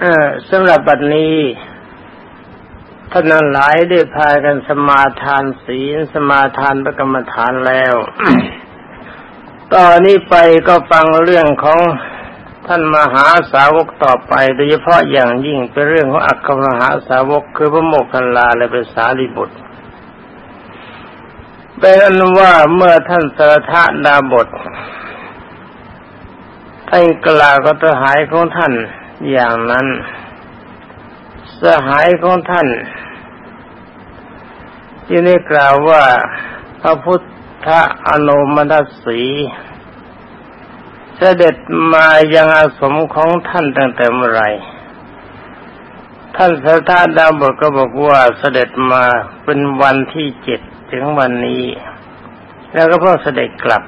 เออสำหรับบัดนี้ท่านหลายได้พากันสมาทานศีลสมาทานพระกรรมฐานแล้ว ตอนนี้ไปก็ฟังเรื่องของท่านมหาสาวกต่อไป โดยเฉพาะอย่างยิ่งเป็นเรื่องของอัคคมหาสาวกคือพระโมคคัลลาและเป็นสารีบุตรเป็นอันว่าเมื่อท่านสรทะดาบทท่านกล่าวกับทหายของท่าน อย่างนั้น สหายของท่านที่ได้กล่าวว่าพระพุทธอนุมนัสสีเสด็จมายังอาสมของท่านตั้งแต่เมื่อไรท่านสถาดาวบทก็บอกว่าเสด็จมาเป็นวันที่เจ็ดถึงวันนี้ แล้วก็เพิ่งเสด็จกลับ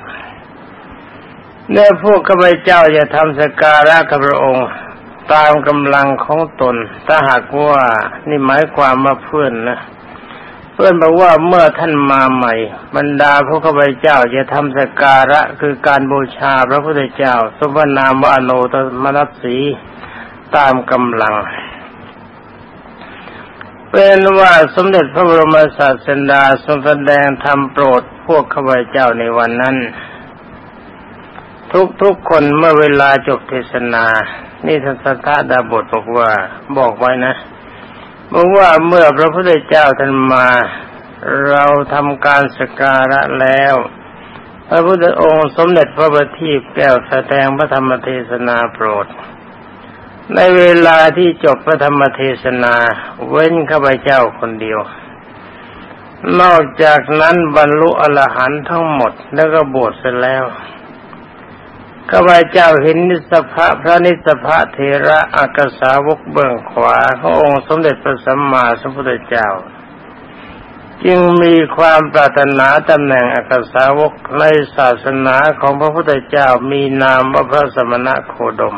เนื่อพวกข้าพเจ้าจะทำสการะกับพระองค์ ตามกำลังของตน ถ้าหากว่านี่หมายความมาเพื่อนนะเพื่อนบอกว่าเมื่อท่านมาใหม่ บรรดาพวกข้าพเจ้าจะทำสการะคือการบูชาพระพุทธเจ้า สมนามวาโนตมนัสสีตามกำลัง เป็นว่าสมเด็จพระบรมศาสดาทรงแสดงธรรมโปรดพวกข้าพเจ้าในวันนั้น ทุกๆคนเมื่อเวลาจบเทศนา นี่ท่านสัทธาดาบทบอกว่าบอกไว้นะบอกว่าเมื่อพระพุทธเจ้าท่านมา เราทำการสการะแล้ว พระพุทธองค์สมเด็จพระบัณฑิตแก้วแสดงพระธรรมเทศนาโปรด ในเวลาที่จบพระธรรมเทศนา เว้นข้าพเจ้าคนเดียวนอกจากนั้นบรรลุอรหันต์ทั้งหมดแล้วก็บวชเสร็จแล้ว ข้าพเจ้าเห็นนิสภะพระนิสภะเทระอักษาวกเบื้องขวาขององค์สมเด็จพระสัมมาสัมพุทธเจ้า จึงมีความปรารถนาตำแหน่งอักษาวกในศาสนาของพระพุทธเจ้ามีนามว่าพระสมณะโคดม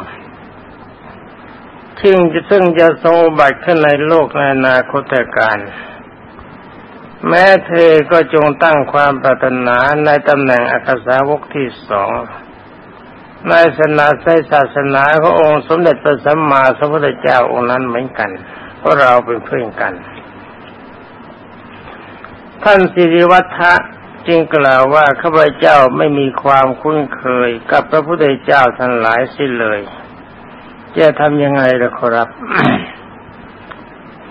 ซึ่งจะซึ่งจะทรงบัติขึ้นในโลกในอนาคตการแม้เธอก็จงตั้งความปรารถนาในตำแหน่งอักษาวกที่สอง ในศาสนาในศาสนาขององค์สมเด็จพระสัมมาสัมพุทธเจ้าองค์นั้นเหมือนกันเพราะเราเป็นเพื่อนกัน ท่านสิริวัฒะจึงกล่าวว่าข้าพเจ้าไม่มีความคุ้นเคยกับพระพุทธเจ้าทั้งหลายสิ้นเลย จะทำยังไงล่ะครับ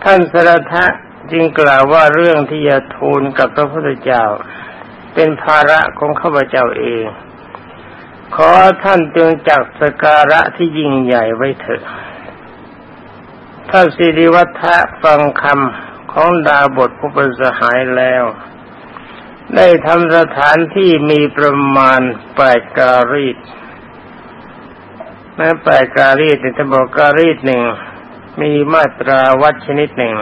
ท่านสรทะจึงกล่าวว่าเรื่องที่จะทูลกับพระพุทธเจ้า เป็นภาระของข้าพเจ้าเอง ขอท่านจงจักสการะที่ยิ่งใหญ่ไว้เถิดถ้านสิริวัฒะฟังคำของดาบทผู้เป็นสหายแล้ว ได้ทำสถานที่มีประมาณแปดการีดแม้แปดการีดแต่บอกการีดหนึ่ง มีมาตราวัดชนิดหนึ่ง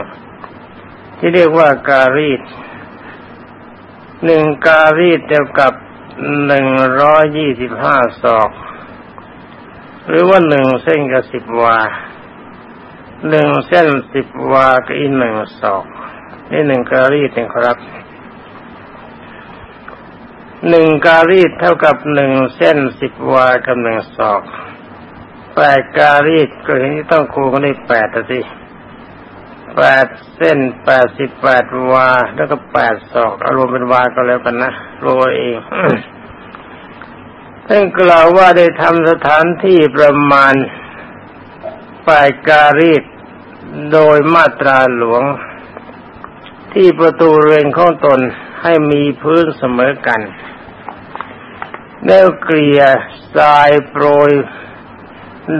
ที่เรียกว่าการีดหนึ่งการีดเดียวกับ หนึ่งร้อยยี่สิบห้าศอก หรือว่าหนึ่งเส้นกับสิบวาหนึ่งเส้นสิบวากับอีกหนึ่งศอกนี่หนึ่งการีดหนึ่งครับหนึ่งการีดเท่ากับหนึ่งเส้นสิบวากับหนึ่งศอกแปดการีดก็เห็นที่ต้องคูกันได้แปดสิ แปดเส้นแปดสิบแปดวา แล้วก็แปดศอกอารมเป็นวาก็แล้วกันนะรวเองท่านกล่าวว่าได้ทำสถานที่ประมาณปายการีดโดยมาตราหลวง ที่ประตูเรือนของตนให้มีพื้นเสมอกัน แล้วเกลี่ยทรายโปรย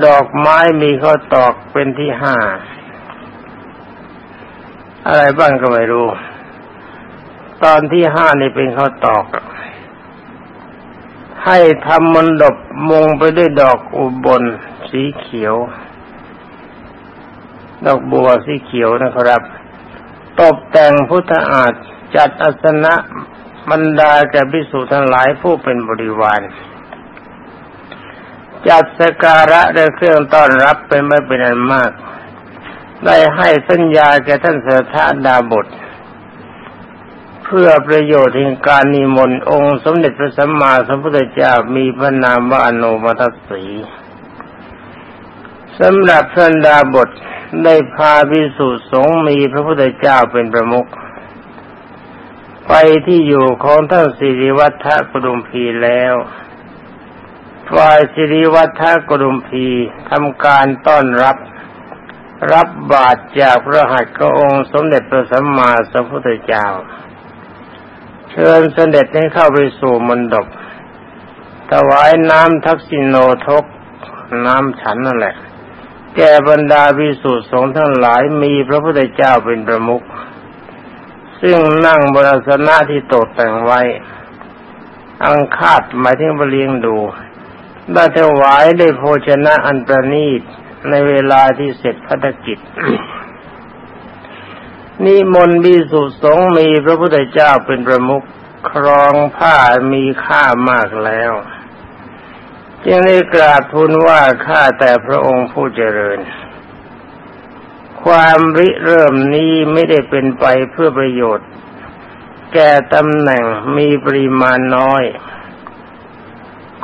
ดอกไม้มีข้อตอกเป็นที่ห้า อะไรบ้างก็ไม่รู้ ตอนที่ห้านี่เป็นข้าวตอก ให้ทำมันดบมงไปด้วยดอกอุบลสีเขียว ดอกบัวสีเขียวนะครับ ตกแต่งพุทธอาฏจัดอาสนะบรรดาแก่พิสุทั้งหลายผู้เป็นบริวาร จัดสการะและเครื่องต้อนรับเป็นไม่เป็นอันมาก ได้ให้สัญญาแก่ท่านเสถาดาบท เพื่อประโยชน์แห่งการนิมนต์องค์สมเด็จพระสัมมาสัมพุทธเจ้ามีพระนามว่าอนุมัตสีสำหรับท่านดาบทได้พาพิสุสงมีพระพุทธเจ้าเป็นประมุขไปที่อยู่ของท่านสิริวัฒกรุมพีแล้วฝ่ายสิริวัฒกรุมพีทำการต้อนรับ รับบาตรจากพระหัตถ์ขององค์สมเด็จพระสัมมาสัมพุทธเจ้า เชิญเสด็จให้เข้าไปสู่มณฑปถวายน้ำทักษิโนทก น้ำฉันนั่นแหละ แก่บรรดาวิสุทธิสงฆ์ทั้งหลายมีพระพุทธเจ้าเป็นประมุขซึ่งนั่งบนสนะที่ตกแต่งไว้ อังคาดหมายถึงบเลียงดูได้ถวายได้โภชนะอันประณีต ในเวลาที่เสร็จพัฒกิจนิมนต์บิสุสงมีพระพุทธเจ้าเป็นประมุขครองผ้ามีค่ามากแล้ว จึงได้กราบทูลว่าข้าแต่พระองค์ผู้เจริญ ความริเริ่มนี้ไม่ได้เป็นไปเพื่อประโยชน์ แก่ตำแหน่งมีปริมาณน้อย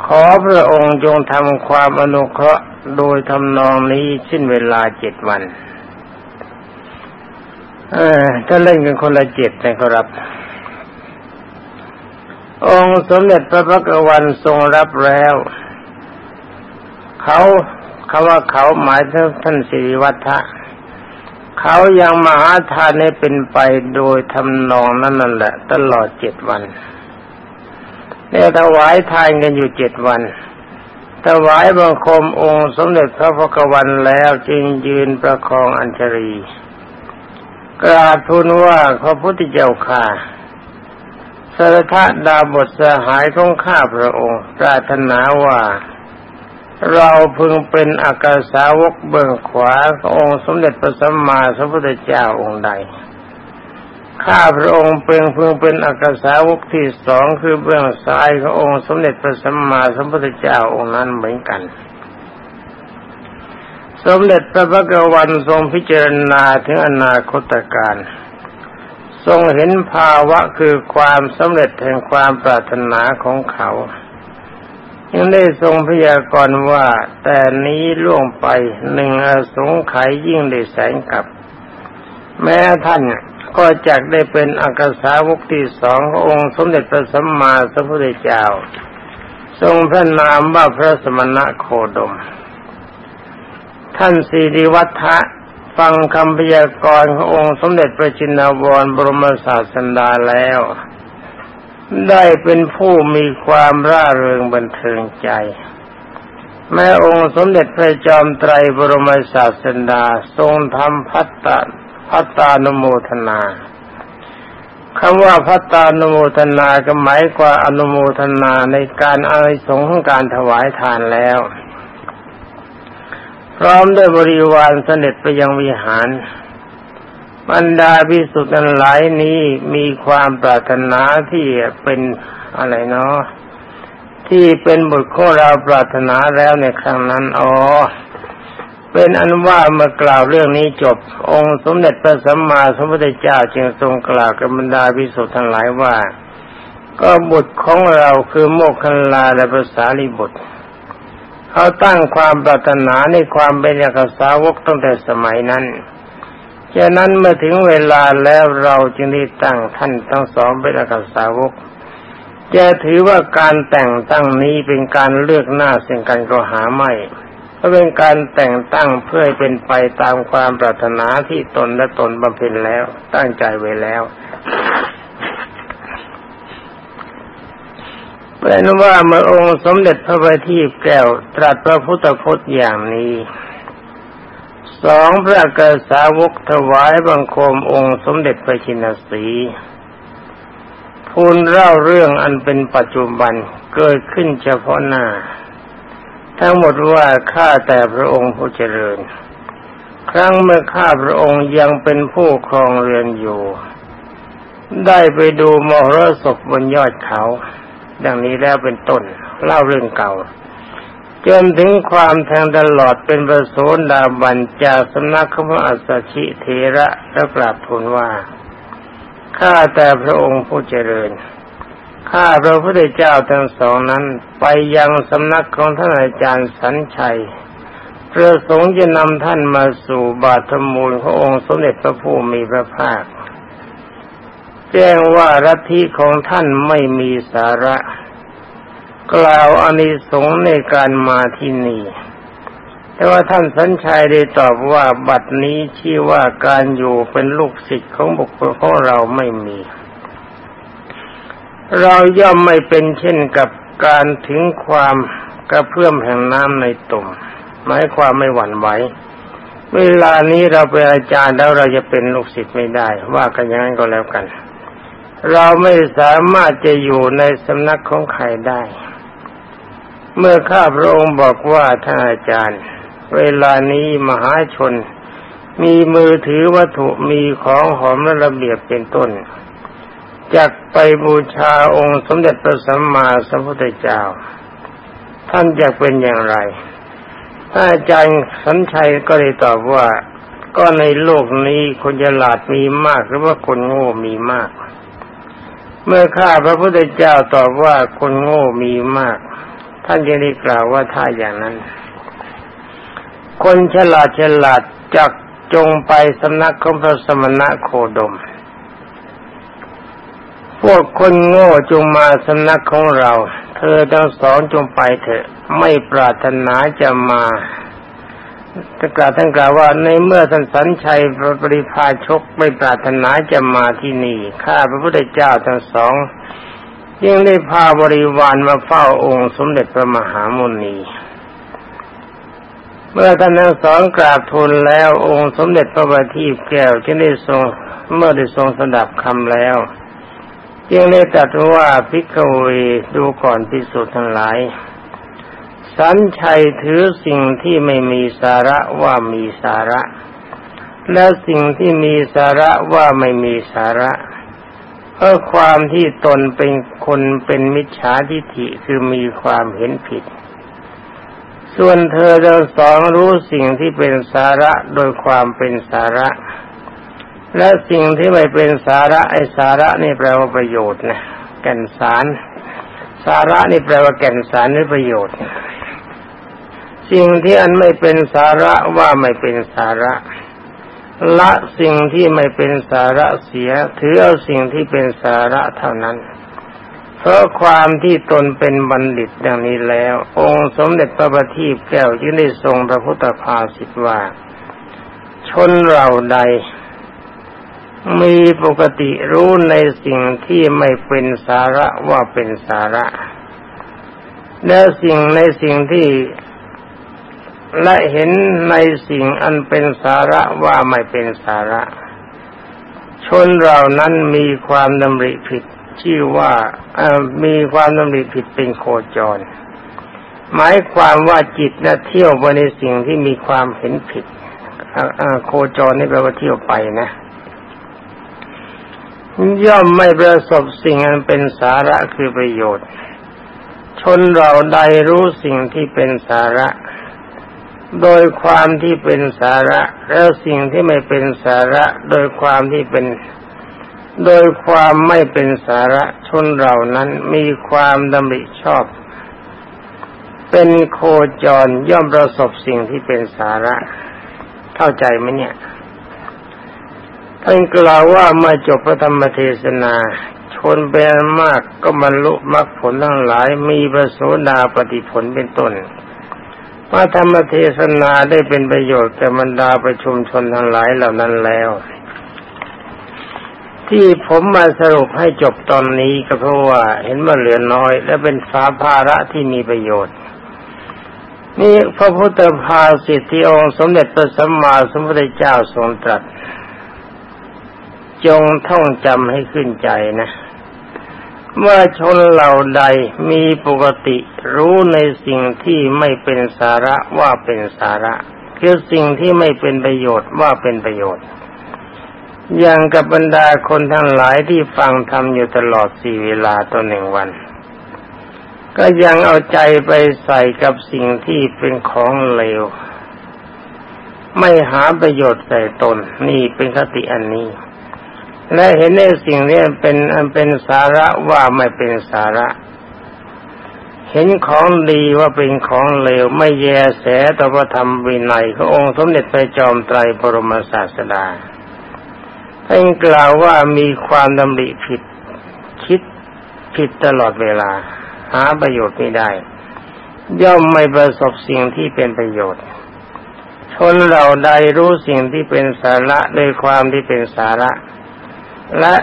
ขอพระองค์จงทำความอนุเคราะห์ โดยทำนองนี้สิ้นเวลาเจ็ดวัน เออถ้าเล่นกันคนละเจ็ดนะครับ องค์สมเด็จพระพักวันทรงรับแล้ว เขาคำว่าเขาหมายถึงท่านสิริวัฒะเขายังมหาทานให้เป็นไปโดยทำนองนั้นนั่นแหละ ตลอดเจ็ดวันเนี่ยถวายทานกันอยู่เจ็ดวัน ถวายบังคมองค์สมเด็จพระพุทธวันแล้วจึงยืนประคองอัญชรีกราบทูลว่าพระพุทธเจ้าข่าสารทดาบทสหายของข้าพระองค์ปรารถนาว่า เราพึงเป็นอากาสาวกเบื้องขวาขององค์สมเด็จพระสัมมาสัมพุทธเจ้าองค์ใด ข้าพระองค์เป็นพึงเป็นอากาสาวกที่สองคือเบื้องซ้ายขององค์สมเด็จพระสัมมาสัมพุทธเจ้าองค์นั้นเหมือนกัน สมเด็จพระพุทธวันทรงพิจารณาถึงอนาคตการ ทรงเห็นภาวะคือความสำเร็จแห่งความปรารถนาของเขายังได้ทรงพยากรณ์ว่าแต่นี้ล่วงไปหนึ่งอสงไขยยิ่งได้แสงกับ แม้ท่าน ก็จักได้เป็นอักษาวกที่สองขององค์สมเด็จพระสัมมาสัมพุทธเจ้า ทรงพระนามว่าพระสมณะโคดม ท่านสีริวัฒะฟังคำพยากรณ์ขององค์สมเด็จพระจินวรบรมศาสดาแล้ว ได้เป็นผู้มีความร่าเริงบันเทิงใจ แม้องค์สมเด็จพระจอมไตรบรมศาสดาทรงทำพัตต พัตตานุโมทนาคำว่าพัตตานุโมทนาก็หมายกว่าอนุโมทนาในการอานิสงส์ของการถวายทานแล้ว พร้อมด้วยบริวารเสด็จไปยังวิหารบรรดาพิสุทธิ์นั้นหลายนี้มีความปรารถนาที่เป็นอะไรเนาะที่เป็นบุตรของเราปรารถนาแล้วในครั้งนั้นอ๋อ เป็นอันว่าเมื่อกล่าวเรื่องนี้จบ องค์สมเด็จพระสัมมาสัมพุทธเจ้าจึงทรงกล่าวกับบรรดาพิสุทธิ์ทั้งหลายว่า ก็บุตรของเราคือโมกขันลาและภาษาลิบุตรเขาตั้งความปรารถนาในความเป็นยากสาวกตั้งแต่สมัยนั้นฉะนั้นเมื่อถึงเวลาแล้วเราจึงได้ตั้งท่านทั้งสองเป็นอากาสาวกจะถือว่าการแต่งตั้งนี้เป็นการเลือกหน้าสิ่งกันก็หาไม่ เพราะเป็นการแต่งตั้งเพื่อให้เป็นไปตามความปรารถนาที่ตนและตนบำเพ็ญแล้ว ตั้งใจไว้แล้วเป็นว่าเมื่อองค์สมเด็จพระบัณฑิตแก้วตรัสพระพุทธพจน์อย่างนี้สองพระกษาวกถวายบังคมองค์สมเด็จพระชินสีพูนเล่าเรื่องอันเป็นปัจจุบันเกิดขึ้นเฉพาะหน้า ทั้งหมดว่าข้าแต่พระองค์ผู้เจริญ ครั้งเมื่อข้าพระองค์ยังเป็นผู้ครองเรือนอยู่ ได้ไปดูมรสพบนยอดเขา ดังนี้แล้วเป็นต้นเล่าเรื่องเก่า จนถึงความแทงตลอดเป็นประโสดาบันจากสำนักขมอัสชิเทระและกราบทูลว่าข้าแต่พระองค์ผู้เจริญ ข้าพระพุทธเจ้าทั้งสองนั้น ไปยังสำนักของท่านอาจารย์สัญชัยประสงค์จะนำท่านมาสู่บาทมูลขององค์สมเด็จพระผู้มีพระภาค แจ้งว่ารัทีของท่านไม่มีสาระ กล่าวอานิสงส์ในการมาที่นี่แต่ว่าท่านสัญชัยได้ตอบว่าบัดนี้ชื่อว่าการอยู่เป็นลูกศิษย์ของบุคคลของเราไม่มี เราย่อมไม่เป็นเช่นกับการถึงความกระเพื่อมแห่งน้ำในตุ่มหมายความไม่หวั่นไหวเวลานี้เราเป็นอาจารย์แล้วเราจะเป็นลูกศิษย์ไม่ได้ ว่ากันอย่างนั้นก็แล้วกัน เราไม่สามารถจะอยู่ในสำนักของใครได้ เมื่อข้าพระองค์บอกว่าท่านอาจารย์ เวลานี้มหาชน มีมือถือวัตถุมีของหอมและระเบียบเป็นต้น จักไปบูชาองค์สมเด็จพระสัมมาสัมพุทธเจ้า ท่านจะเป็นอย่างไรอาจารย์สัญชัยก็เลยตอบว่า ก็ในโลกนี้คนฉลาดมีมากหรือว่าคนโง่มีมาก เมื่อข้าพระพุทธเจ้าตอบว่าคนโง่มีมาก ท่านจะได้กล่าวว่าถ้าอย่างนั้น คนฉลาดฉลาดจักจงไปสำนักของพระสมณะโคดม พวกคนโง่จงมาสำนักของเรา เธอทั้งสองจงไปเถอะ ไม่ปรารถนาจะมาตกล่าวท่านกล่าวว่าในเมื่อท่านสัญชัยพระปริพาชกไม่ปรารถนาจะมาที่นี่ ข้าพระพุทธเจ้าทั้งสองยังได้พาบริวารมาเฝ้าองค์สมเด็จพระมหามุนี เมื่อท่านทั้งสองกราบทูลแล้วองค์สมเด็จพระบัณฑิตแก้วจึงได้ทรงเมื่อได้ทรงสดับคำแล้ว ยังได้ตรัสว่าพิกเวดูก่อนพิสุทธ์ทั้งหลาย สันชัยถือสิ่งที่ไม่มีสาระว่ามีสาระ และสิ่งที่มีสาระว่าไม่มีสาระเพราะความที่ตนเป็นคนเป็นมิจฉาทิฏฐิคือมีความเห็นผิด ส่วนเธอทั้งสองรู้สิ่งที่เป็นสาระโดยความเป็นสาระ และสิ่งที่ไม่เป็นสาระไอสาระนี่แปลว่าประโยชน์นะแก่นสาร สาระนี่แปลว่าแก่นสารหรือประโยชน์ สิ่งที่อันไม่เป็นสาระว่าไม่เป็นสาระ ละสิ่งที่ไม่เป็นสาระเสีย ถือเอาสิ่งที่เป็นสาระเท่านั้นเพราะความที่ตนเป็นบัณฑิตดังนี้แล้ว องค์สมเด็จพระบัณฑิตแก้วจึงได้ทรงพระพุทธภาสิทว่า ชนเราใด มีปกติรู้ในสิ่งที่ไม่เป็นสาระว่าเป็นสาระ และสิ่งในสิ่งที่และเห็นในสิ่งอันเป็นสาระว่าไม่เป็นสาระ ชนเรานั้นมีความดำริผิดชื่อว่ามีความดำริผิดเป็นโคจร หมายความว่าจิตนะเที่ยวไปในสิ่งที่มีความเห็นผิดโคจรนี่แปลว่าเที่ยวไปนะ ย่อมไม่ประสบสิ่งอันเป็นสาระคือประโยชน์ ชนเราใดรู้สิ่งที่เป็นสาระ โดยความที่เป็นสาระ แล้วสิ่งที่ไม่เป็นสาระ โดยความที่เป็น โดยความไม่เป็นสาระ ชนเรานั้นมีความดำริชอบ เป็นโคจรย่อมประสบสิ่งที่เป็นสาระ เข้าใจไหมเนี่ย ท่านกล่าวว่าเมื่อจบพระธรรมเทศนา ชนเป็นมากก็บรรลุมรรคผลทั้งหลายมีประโสดาปฏิผลเป็นต้นพระธรรมเทศนาได้เป็นประโยชน์แก่บรรดาประชุมชนทั้งหลายเหล่านั้นแล้ว ที่ผมมาสรุปให้จบตอนนี้ก็เพราะว่าเห็นว่าเหลือน้อย และเป็นสาภาระที่มีประโยชน์นี่พระพุทธภาสิทธิองค์สมเด็จพระสัมมาสัมพุทธเจ้าทรงตรัส จงท่องจำให้ขึ้นใจนะเมื่อชนเหล่าใดมีปกติรู้ในสิ่งที่ไม่เป็นสาระว่าเป็นสาระ คือสิ่งที่ไม่เป็นประโยชน์ว่าเป็นประโยชน์ อย่างกับบรรดาคนทั้งหลายที่ฟังทำอยู่ตลอดสี่เวลาต่อหนึ่งวัน ก็ยังเอาใจไปใส่กับสิ่งที่เป็นของเลว ไม่หาประโยชน์ใส่ตนนี่เป็นคติอันนี้ และเห็นในสิ่งนี้เป็นอันเป็นสาระว่าไม่เป็นสาระ เห็นของดีว่าเป็นของเลวไม่แยแสต่อพระธรรมวินัยขององค์สมเด็จพระจอมไตรบรมศาสดาท่านกล่าวว่ามีความดำริผิดคิดผิดตลอดเวลา หาประโยชน์ไม่ได้ ย่อมไม่ประสบสิ่งที่เป็นประโยชน์ชนเราใดรู้สิ่งที่เป็นสาระโดยความที่เป็นสาระ และ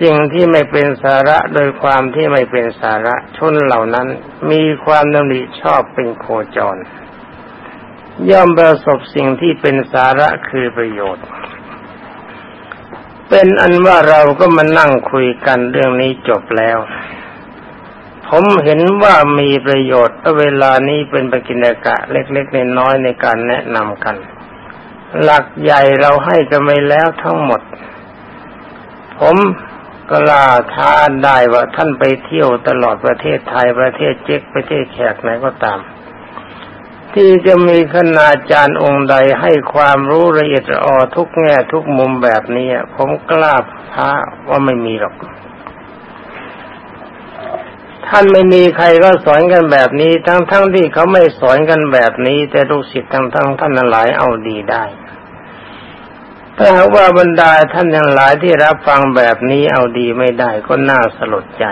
สิ่งที่ไม่เป็นสาระโดยความที่ไม่เป็นสาระชนเหล่านั้น มีความดำริชอบเป็นโคจร ย่อมประสบสิ่งที่เป็นสาระคือประโยชน์ เป็นอันว่าเราก็มานั่งคุยกันเรื่องนี้จบแล้ว ผมเห็นว่ามีประโยชน์เวลานี้เป็นปกินกะเล็กๆในน้อยในการแนะนำกัน หลักใหญ่เราให้กันไปแล้วทั้งหมด ผมกล้าท้าได้ว่าท่านไปเที่ยวตลอดประเทศไทยประเทศเจ๊กประเทศแขกไหนก็ตาม ที่จะมีคณาจารย์องค์ใดให้ความรู้ละเอียดอ่อทุกแง่ทุกมุมแบบนี้ผมกล้าท้าว่าไม่มีหรอก ท่านไม่มีใครก็สอนกันแบบนี้ ทั้งๆทที่เขาไม่สอนกันแบบนี้ แต่ลูกศิษย์ทั้งทั้งท่านหลายเอาดีได้ ถ้าหากว่าบรรดาท่านทั้งหลายที่รับฟังแบบนี้เอาดีไม่ได้ก็น่าสลดใจ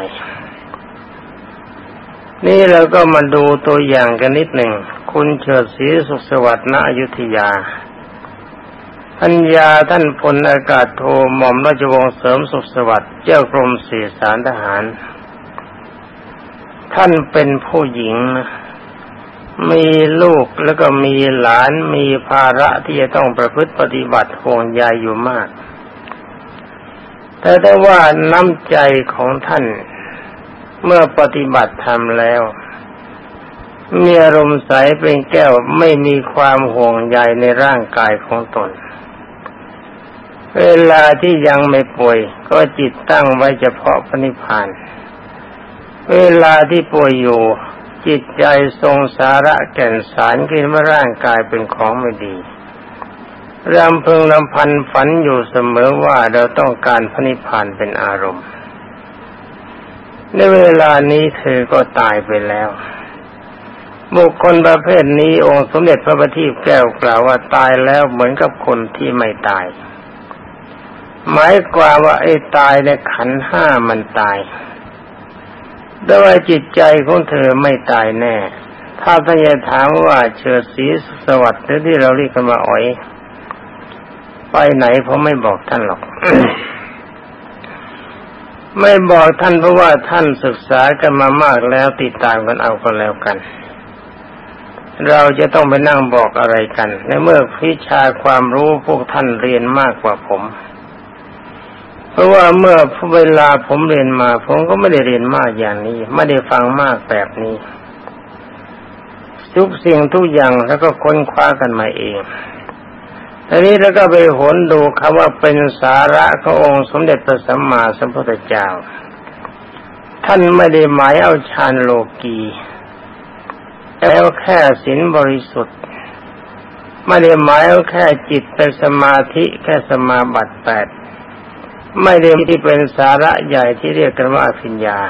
นี่เราก็มาดูตัวอย่างกันนิดหนึ่ง คุณเฉิดศรีสุขสวัสดิ์ณอยุธยาพัญญาท่านพลอากาศโทหม่อมราชวงศ์เสริมสุขสวัสดิ์เจ้ากรมสื่อสารทหาร ท่านเป็นผู้หญิงนะ มีลูกแล้วก็มีหลานมีภาระที่จะต้องประพฤติปฏิบัติห่วงใยอยู่มาก แต่ได้ว่าน้ำใจของท่านเมื่อปฏิบัติทำแล้ว มีอารมณ์ใสเป็นแก้วไม่มีความห่วงใยในร่างกายของตน เวลาที่ยังไม่ป่วย ก็จิตตั้งไว้เฉพาะพระนิพพาน เวลาที่ป่วยอยู่ จิตใจทรงสาระแก่นสารคิดว่าร่างกายเป็นของไม่ดีรำพึงลำพันฝันอยู่เสมอว่าเราต้องการพระนิพพานเป็นอารมณ์ ในเวลานี้เธอก็ตายไปแล้ว บุคคลประเภทนี้องค์สมเด็จพระบัณฑิตแก้วกล่าวว่าตายแล้วเหมือนกับคนที่ไม่ตาย หมายความว่าไอ้ตายในขันห้ามันตาย แต่ว่าจิตใจของเธอไม่ตายแน่ ถ้าท่านจะถามว่าเชิดสีสวัสดิ์หรือที่เราเรียกกันว่าอ๋อย ไปไหนผมไม่บอกท่านหรอก ไม่บอกท่านเพราะว่าท่านศึกษากันมามากแล้วติดตามกันเอาก็แล้วกัน เราจะต้องไปนั่งบอกอะไรกัน ในเมื่อพิชาความรู้พวกท่านเรียนมากกว่าผม เพราะว่าเมื่อเวลาผมเรียนมา ผมก็ไม่ได้เรียนมากอย่างนี้ ไม่ได้ฟังมากแบบนี้ ทุกสิ่งทุกอย่างแล้วก็ค้นคว้ากันมาเองทีนี้แล้วก็ไปหนดูคำว่าเป็นสาระขององค์สมเด็จพระสัมมาสัมพุทธเจ้า ท่านไม่ได้หมายเอาฌานโลกีแล้วแค่ศีลบริสุทธิ์ ไม่ได้หมายเอาแค่จิตเป็นสมาธิแค่สมาบัติแปด ไม่ได้ที่เป็นสาระใหญ่ที่เรียกกันว่าพิญญา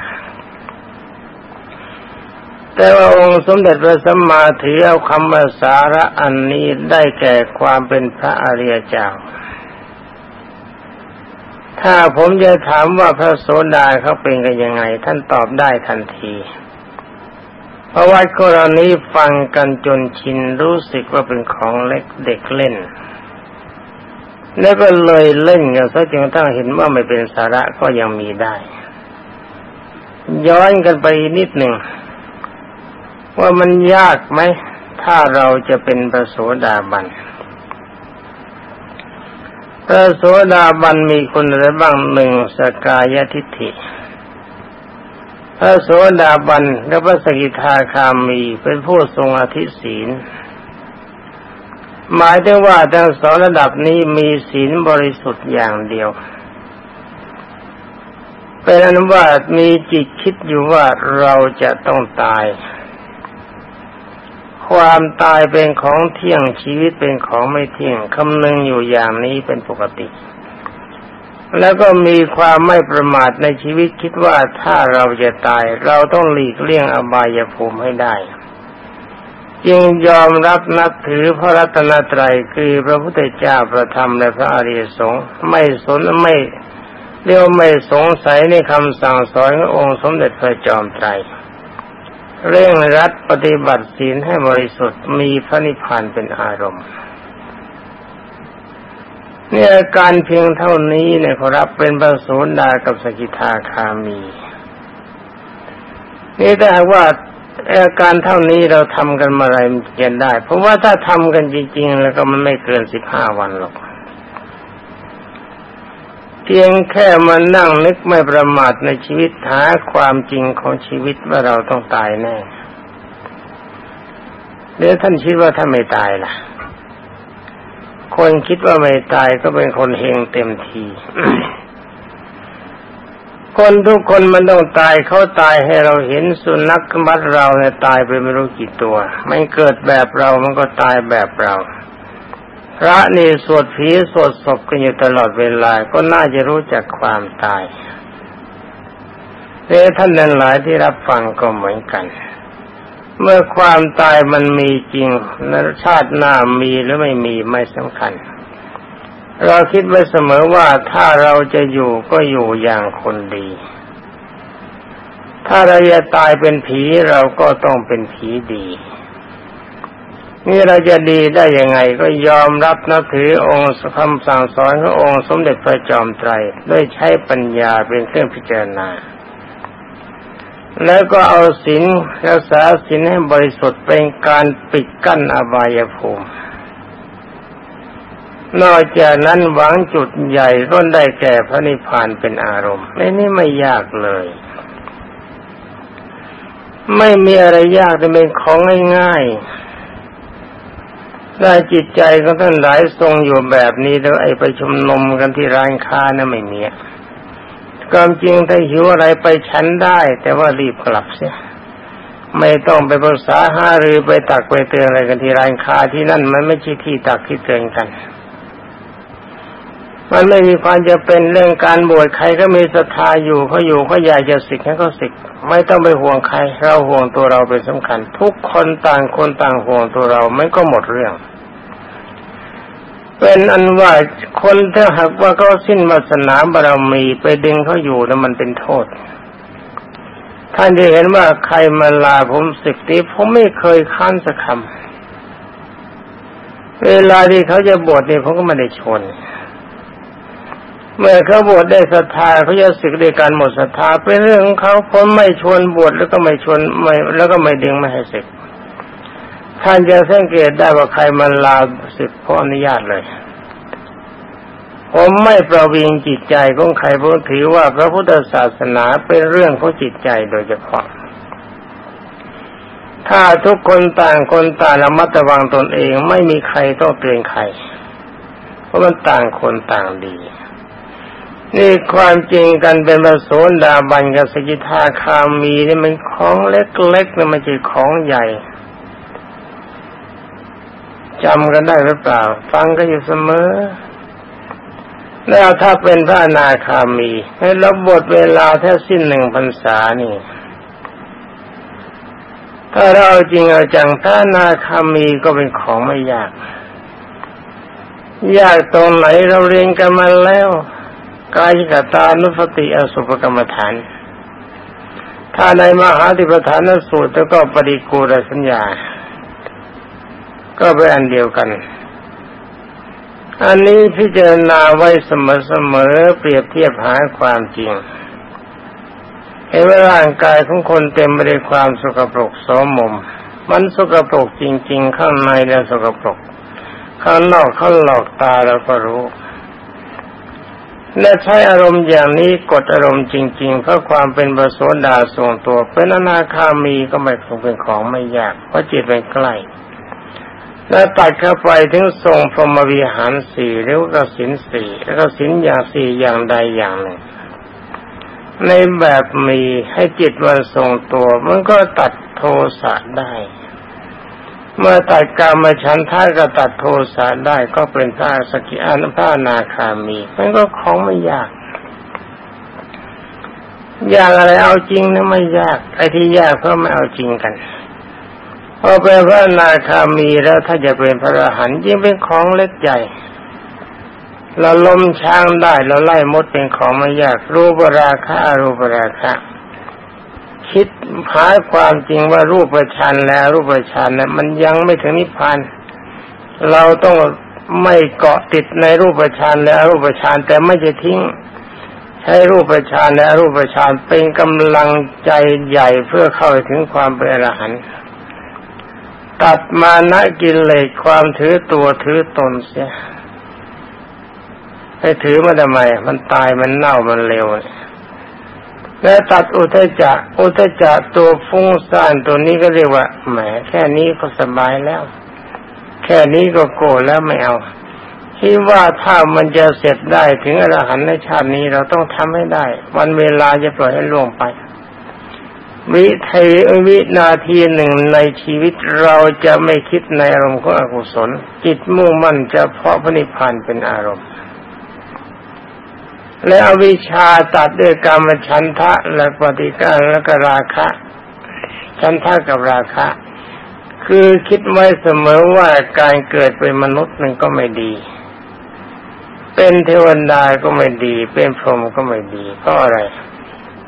แต่ว่าองค์สมเด็จพระสัมมาถือเอาคำว่าสาระอันนี้ได้แก่ความเป็นพระอริยเจ้า ถ้าผมจะถามว่าพระโสดาเขาเป็นกันยังไง ท่านตอบได้ทันทีเพราะว่ากรณีฟังกันจนชินรู้สึกว่าเป็นของเล็กเด็กเล่น แล้วก็เลยเล่นกันซะจนกระทั่งเห็นว่าไม่เป็นสาระก็ยังมีได้ ย้อนกันไปนิดหนึ่ง ว่ามันยากไหม ถ้าเราจะเป็นพระโสดาบันพระโสดาบันมีคนอะไรบ้างหนึ่งสกายทิฏฐิ พระโสดาบันและพระสกิทาคามีเป็นผู้ทรงอธิศีล หมายถึงว่าทั้งสองระดับนี้มีศีลบริสุทธิ์อย่างเดียวเป็นอนุว่ามีจิตคิดอยู่ว่าเราจะต้องตาย ความตายเป็นของเที่ยงชีวิตเป็นของไม่เที่ยงคำนึงอยู่อย่างนี้เป็นปกติ แล้วก็มีความไม่ประมาทในชีวิตคิดว่าถ้าเราจะตาย เราต้องหลีกเลี่ยงอบายภูมิให้ได้ จึงยอมรับนับถือพระรัตนตรัยคือพระพุทธเจ้าประธรรมและพระอริยสงฆ์ไม่สนไม่เรียกไม่สงสัยในคำสั่งสอนขององค์สมเด็จพระจอมไตรเร่งรัดปฏิบัติศีลให้บริสุทธิ์มีพระนิพพานเป็นอารมณ์เนี่ยการเพียงเท่านี้เนี่ยขอรับเป็นประสูนดากับสกิทาคามี นี่แต่ว่า อาการเท่านี้เราทำกันมาอะไรมันเกินได้ เพราะว่าถ้าทำกันจริง ๆ แล้วก็มันไม่เกินสิบห้าวันหรอก เพียงแค่มานั่งนึกไม่ประมาทในชีวิตหาความจริงของชีวิตว่าเราต้องตายแน่เดี๋ยวท่านคิดว่าถ้าไม่ตายล่ะ คนคิดว่าไม่ตายก็เป็นคนเฮงเต็มที คนทุกคนมันต้องตายเขาตายให้เราเห็นสุนัขมัดเราเนี่ยตายไปไม่รู้กี่ตัว มันเกิดแบบเรามันก็ตายแบบเรา พระนี่สวดผีสวดศพกันอยู่ตลอดเวลา ก็น่าจะรู้จักความตายเอท่านนั้นหลายที่รับฟังก็เหมือนกัน เมื่อความตายมันมีจริงนชาติหน้ามีหรือไม่มีไม่สำคัญ เราคิดไว้เสมอว่าถ้าเราจะอยู่ก็อยู่อย่างคนดี ถ้าเราจะตายเป็นผีเราก็ต้องเป็นผีดี นี่เราจะดีได้ยังไงก็ยอมรับนับถือองค์คำสั่งสอนขององค์สมเด็จพระจอมไตรด้วยใช้ปัญญาเป็นเครื่องพิจารณา แล้วก็เอาศีลรักษาศีลให้บริสุทธิ์เป็นการปิดกั้นอบายภูมิ นอกจากนั้นหวังจุดใหญ่ก็ได้แก่พระนิพพานเป็นอารมณ์ไม่นี่ไม่ยากเลย ไม่มีอะไรยากแต่เป็นของง่ายๆได้จิตใจของท่านหลายทรงอยู่แบบนี้แล้วไอ้ไปชุมนุมกันที่ร้านค้านะไม่มีความจริงถ้าหิวอะไรไปฉันได้ แต่ว่ารีบกลับเสียไม่ต้องไปปรึกษาห้ารือไปตักไปเตือนอะไรกันที่ร้านค้าที่นั่นมันไม่ใช่ที่ตักที่เตือนกัน มันไม่มีความจะเป็นเรื่องการบวชใครก็มีศรัทธาอยู่เขาอยู่เขาอยากจะสิกให้เขาสิกไม่ต้องไปห่วงใคร เราห่วงตัวเราเป็นสำคัญ ทุกคนต่างคนต่างห่วงตัวเราไม่ก็หมดเรื่อง เป็นอันว่าคนถ้าหากว่าเขาสิ้นวาสนาบารมีไปดึงเขาอยู่แล้วมันเป็นโทษท่านจะเห็นว่าใครมาลาผมสิบตีผมไม่เคยค้านสักคำเวลาที่เขาจะบวชเนี่ยผมก็ไม่ได้ชน เมื่อเขาบวชได้ศรัทธาเขาจะสึกด้วยการหมดศรัทธาเป็นเรื่องของเขาผมไม่ชวนบวชแล้วก็ไม่ชวนไม่แล้วก็ไม่ดึงไม่ให้สึกท่านจะสังเกตได้ว่าใครมันลาสิทธิ์ขออนุญาตเลย ผมไม่ประวิงจิตใจของใครเพราะถือว่าพระพุทธศาสนาเป็นเรื่องของจิตใจโดยเฉพาะ ถ้าทุกคนต่างคนต่างระมัดระวังตนเองไม่มีใครต้องเตือนใคร เพราะมันต่างคนต่างดี นี่ความจริงกันเป็นประโสดาบันกับสกิทาคามีนี่มันของเล็กๆนะมันจะของใหญ่จำกันได้หรือเปล่า ฟังก็อยู่เสมอ แล้วถ้าเป็นพระนาคามี ให้รับบทเวลาแค่สิ้นหนึ่งพรรษานี่ ถ้าเราจริงเอาจังพระนาคามีก็เป็นของไม่ยาก ยากตรงไหนเราเรียนกันมาแล้ว กายกตานุสติอสุภกรรมฐาน ถ้าในมหาธิปฐานสูตรแล้วก็ปริกูรสัญญา ก็เป็นอันเดียวกัน อันนี้พิจารณาไว้เสมอๆเปรียบเทียบหาความจริงเห็นว่าร่างกายของคนเต็มไปด้วยความสกปรกสมมมันสกปรกจริง ๆ ข้างในแล้วสกปรกข้างนอกเขาหลอกตาเราก็รู้ และใช้อารมณ์อย่างนี้กดอารมณ์จริง ๆ เพื่อความเป็นประโสดาทรงตัว เป็นอนาคามีก็ไม่คงเป็นของไม่ยากเพราะจิตเป็นใกล้แล้วตัดเข้าไปถึงทรงพรหมวิหารสี่หรือก็สินสี่แล้วก็สินอย่างสี่อย่างใดอย่างหนึ่งในแบบมีให้จิตมันทรงตัว มันก็ตัดโทสะได้ เมื่อตัดกรรมฉันท่าก็ตัดโทสะได้ก็เป็นพระสกิอานพระนาคามี มันก็ของไม่ยาก ยากอะไรเอาจริงนะไม่ยาก ไอ้ที่ยากเพราะไม่เอาจริงกันพอเป็นพระนาคามีแล้วถ้าจะเป็นพระอรหันต์ยิ่งเป็นของเล็กใหญ่เราล้มช้างได้เราไล่มดเป็นของไม่ยาก รูปราคะรูปราคะ คิดหาความจริงว่ารูปประชันแล้วรูปประชันนะมันยังไม่ถึงนิพพานเราต้องไม่เกาะติดในรูปประชันและรูปประชันแต่ไม่จะทิ้งใช้รูปประชันและรูปประชันเป็นกำลังใจใหญ่เพื่อเข้าถึงความเป็นอรหันต์ตัดมานะกินเลยความถือตัวถือตนเสียให้ถือมาทำไมมันตายมันเน่ามันเร็ว และตัดอุทจักอุทจักตัวฟุ้งซ่านตัวนี้ก็เรียกว่าแหมแค่นี้ก็สบายแล้ว แค่นี้ก็โกรธแล้วไม่เอาคิดว่าถ้ามันจะเสร็จได้ถึงอรหันต์ในชาตินี้เราต้องทำให้ได้ วันเวลาจะปล่อยให้ล่วงไป วิเทวินาทีหนึ่งในชีวิตเราจะไม่คิดในอารมณ์ของอกุศล จิตมุ่งมั่นจะเพาะพระนิพพานเป็นอารมณ์ และอวิชชาตัดด้วยกรรมชันทะและปฏิกาและกราคะ ชันทะกับราคะ คือคิดไว้เสมอว่าการเกิดเป็นมนุษย์นึงก็ไม่ดี เป็นเทวดาก็ไม่ดี เป็นพรหมก็ไม่ดีเพราะอะไร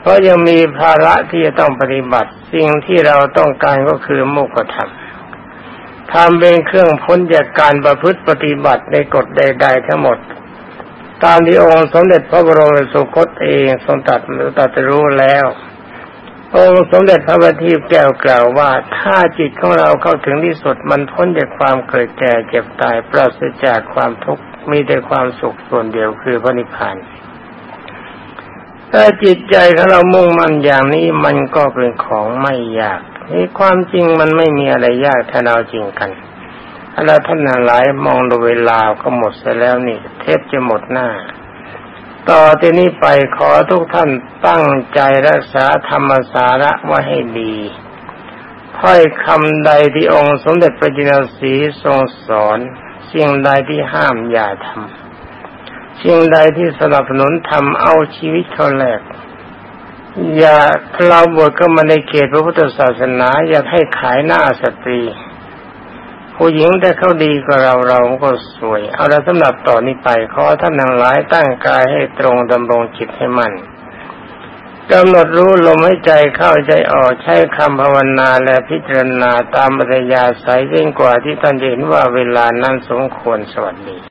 เพราะยังมีภาระที่จะต้องปฏิบัติ สิ่งที่เราต้องการก็คือมุขธรรมทำเป็นเครื่องพ้นจากการประพฤติปฏิบัติในกฎใด ๆ ทั้งหมด ตามที่องค์สมเด็จพระบรมสุคตเองทรงตัดหรือตัดรู้แล้ว องค์สมเด็จพระบัณฑิตแก้วกล่าวว่าถ้าจิตของเราเข้าถึงที่สุดมันพ้นจากความเกิดแก่เจ็บตายปราศจากความทุกข์มีแต่ความสุขส่วนเดียวคือพระนิพพานถ้าจิตใจของเรามุ่งมั่นอย่างนี้มันก็เป็นของไม่ยากนี่ความจริงมันไม่มีอะไรยากถ้าเราจริงกัน แล้วท่านหลายมองดูเวลาก็หมดไปแล้วนี่ เทปจะหมดหน้า ต่อที่นี้ไปขอทุกท่านตั้งใจรักษาธรรมสาระไว้ให้ดีถ้อยคำใดที่องค์สมเด็จพระจินสีทรงสอนสิ่งใดที่ห้ามอย่าทำสิ่งใดที่สนับสนุนทำเอาชีวิตเขาแลกอย่าเราบวชก็มาในเขตพระพุทธศาสนา อย่าให้ขายหน้าสตรี ผู้หญิงได้เขาดีกว่าเราเราก็สวย เอาละสำหรับต่อนนี้ไปขอท่านทั้งหลายตั้งกายให้ตรงดำรงจิตให้มั่นกำหนดรู้ลมให้ใจเข้าใจออกใช้คำภาวนาและพิจารณาตามปัญญาสายยิ่งกว่าที่ท่านเห็นว่าเวลานั้นสมควรสวัสดี